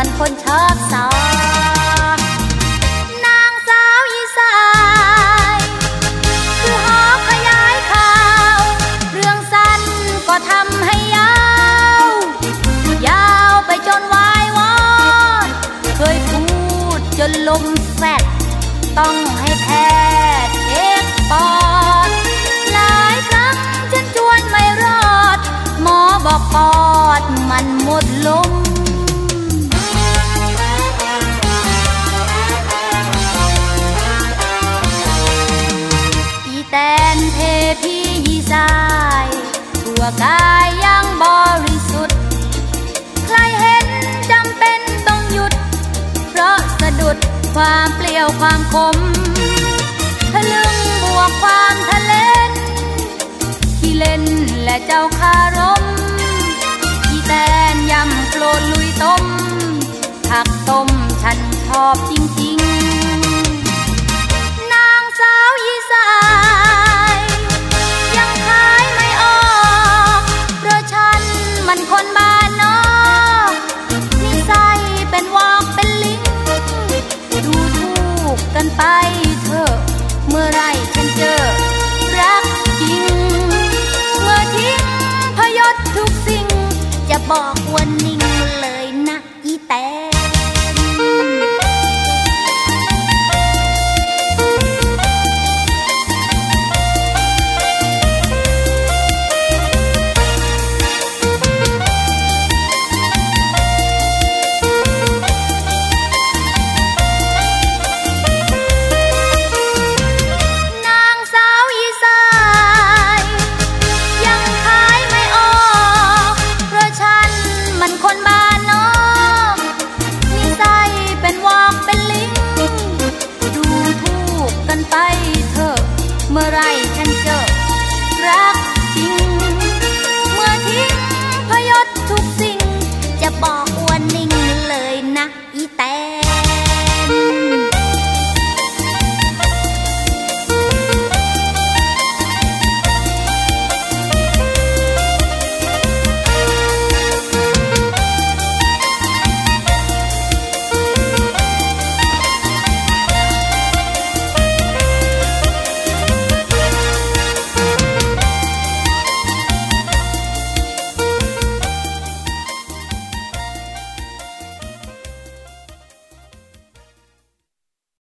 มันคนชอบสอนางสาวอีสานคือหอขยายข่าว เรื่องสั้นก็ทำให้ยาว ยาวไปจนวายวอนเคยพูดจนลมแฟดต้องให้แพทย์เช็คปอด หลายครั้งฉันจวนไม่รอด หมอบอกปอดมันหมดลม ความเปรี้ยวความขมทะลึงบวกความทะเลที่เล่นและเจ้าค่า ไปเถอะเมื่อไรฉัน